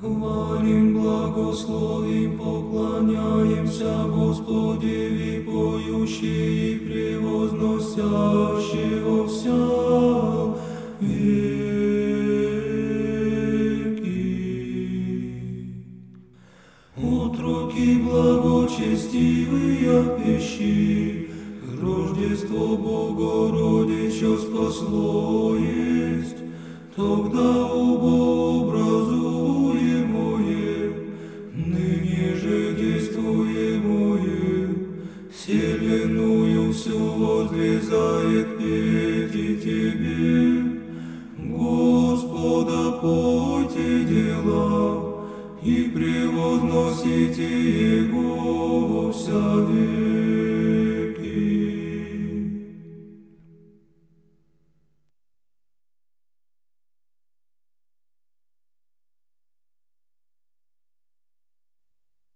Хвалим, благословим, поклоняемся Господи, и поющие, и превозносящего вся веки. Утроки благочестивые пищи, Рождество Богородича спасло есть, Тогда образуемое, Вселенную всю возлезает петь и тебе. Господа пойте дела, и превозносите Его во вся век.